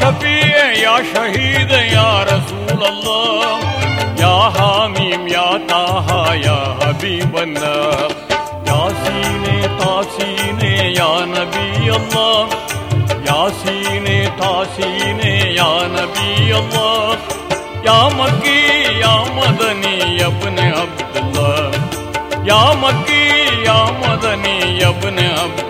شفيع يا شهيد يا رسول الله يا حميم يا طه يا حبيب الله ياسين تاسين يا نبي الله ياسين تاسين يا نبي الله يا مكي يا مدني يا ابن عبد الله يا مكي يا مدني يا ابن عبد الله يا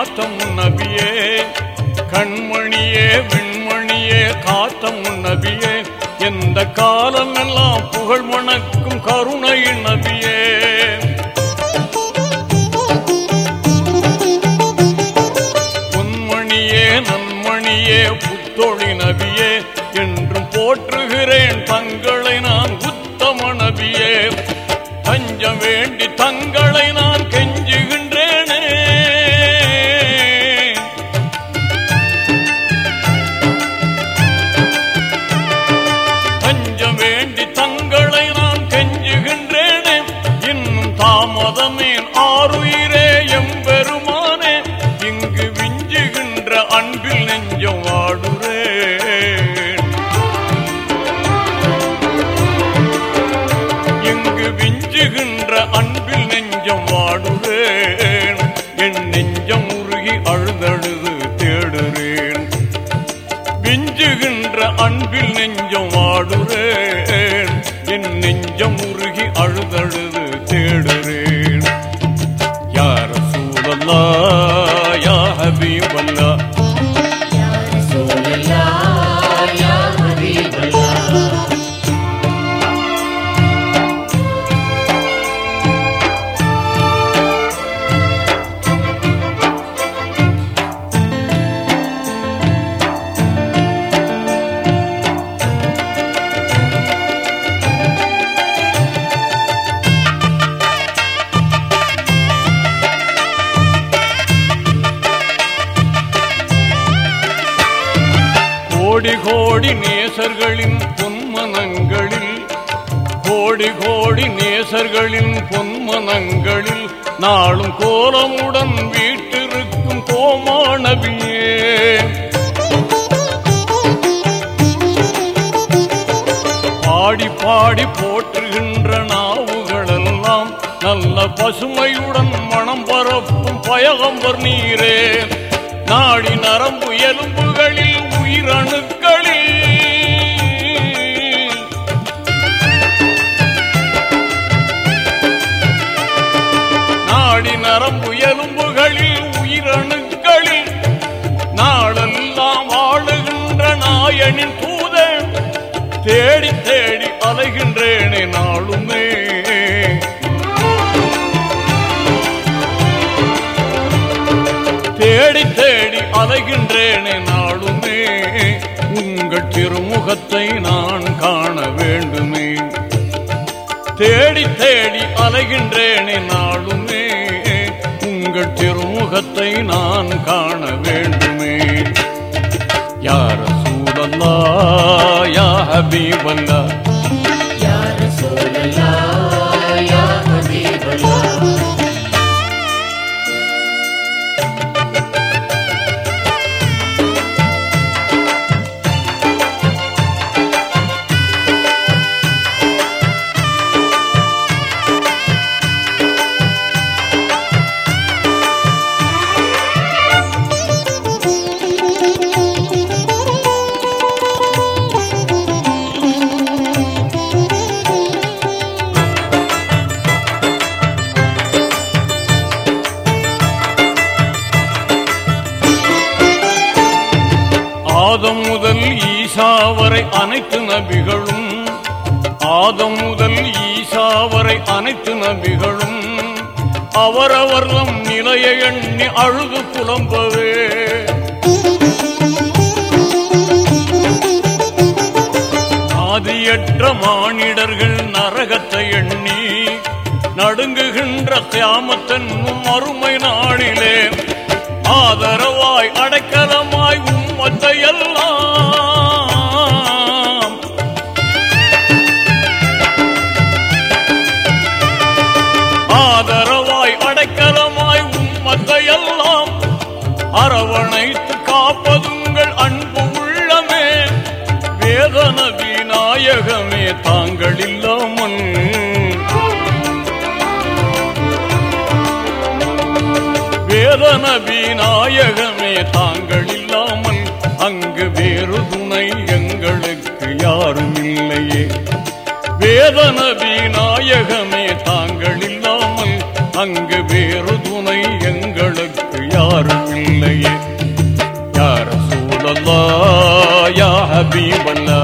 காத்தம் நபியே கண்மணியே விண்மணியே காத்தம் நபியே எந்த காலம் எல்லாம் புகழ் மணக்கும் கருணை நபியே. பொன்மணியே நன்மணியே புத்தொழி நபியே. என்றும் போற்றுகிறேன் தங்களை நான் உத்தம நபியே. தஞ்சம் வேண்டி தங்களை நான் இங்கு அன்பில் நெஞ்சம் வாடுவேன். என் நெஞ்சம் உருகி அழுதழுது தேடுறேன். விஞ்சுகின்ற அன்பில் நெஞ்சம் வாடுவேன். என் நெஞ்சம் உருகி அழுதழுது தேடுறேன். யார் சூழல்லா யா ஹபீபல்லா கோடி கோடி நேசர்களின் பொன்மனங்களில் நாளும் கோலமுடன் வீட்டிருக்கும் கோமானவியே பாடி பாடி போற்றுகின்ற நாவுகளெல்லாம் நல்ல பசுமையுடன் மனம் பரப்பும் பயகம்பர் நீரே. நாடி நரம்பு எலும்புகளில் உயிரணுக்களில் உங்கள் திருமுகத்தை நான் காண வேண்டுமே. தேடி தேடி அலைகின்றேனே நாளுமே. உங்கள் திருமுகத்தை நான் காண வேண்டுமே. யார் சூழல்லா யா ஹபீபல்லா ஆதம் முதல் ஈசா வரை அனைத்து நபிகளும். ஆதம் முதல் ஈசா வரை அனைத்து நபிகளும். அவரவர் நம் நிலையை எண்ணி அழுது புலம்பவே. ஆதியற்ற மானிடர்கள் நரகத்தை எண்ணி நடுங்குகின்ற தியாமத்தன் அருமை நாளிலே. ஆதரவாய் அடைக்க வேதன விநாயகமே தாங்கள் இல்லாமல் அங்கு வேறு துணை எங்களுக்கு யாரும் இல்லையே வேதன விநாயகமே தாங்கள் இல்லாமல் அங்கு வேறு துணை எங்களுக்கு யாரும் இல்லையே யார் சூழல்லா யா ஹபீபல்லா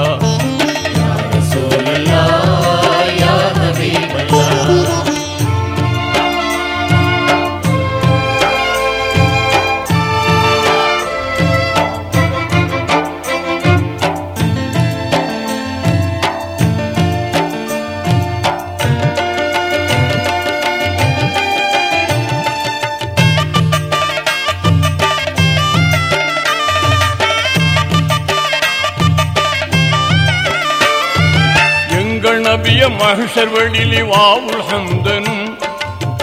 மகிஷர் வெளிலி வாவுல்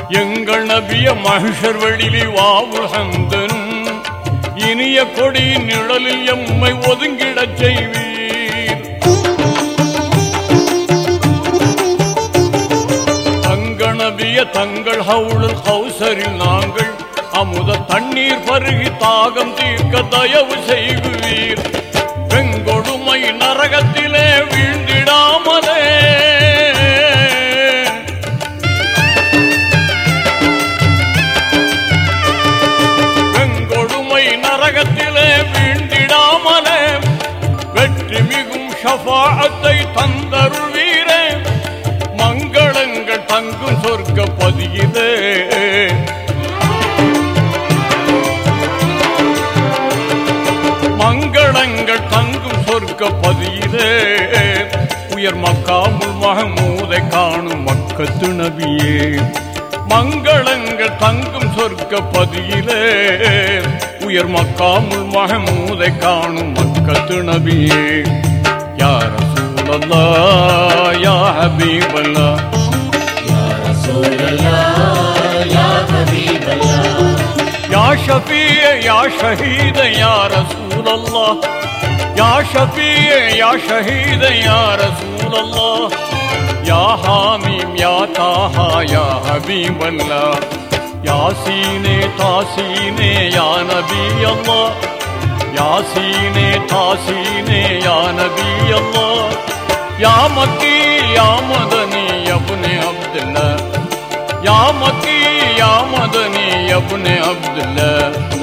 எங்கள் நபிய மகிஷர் வெளிலி வாவுல் இனிய கொடியின் நிழலில் எம்மை ஒதுங்கிடச் செய்வீர். நபிய தங்கள் ஹவுளுல் ஹவுசரில் நாங்கள் அமுத தண்ணீர் பருகி தாகம் தீர்க்க தயவு செய்வீர். பெங்கொடுமை நரகத்திலே வீழ்ந்திடாமலே. உயர் மக்காமுல் மகமூதை காணும் மக்க துணவியே. மங்களங்கள் தங்கும் சொர்க்க பதியிலே. உயர் மக்காமுல் மகமூதை காணும் மக்க துணவியே. யார சூழல்லா யா ஹபீபல்லா யார சூழல்லா யா ஹபீபல்லா யா ஷபீய யா Ya Şefi, Ya Şehid, Ya Resulallah. Ya Hamim, Ya Taha, Ya Habiballah Yasine, Tasine, Ya Nebi Allah Yasine, Tasine, Ya Nebi Allah Ya Makki, Ya Madani, Ya Bni Abdullah. Ya Makki, Ya Madani, Ya Bni Abdullah.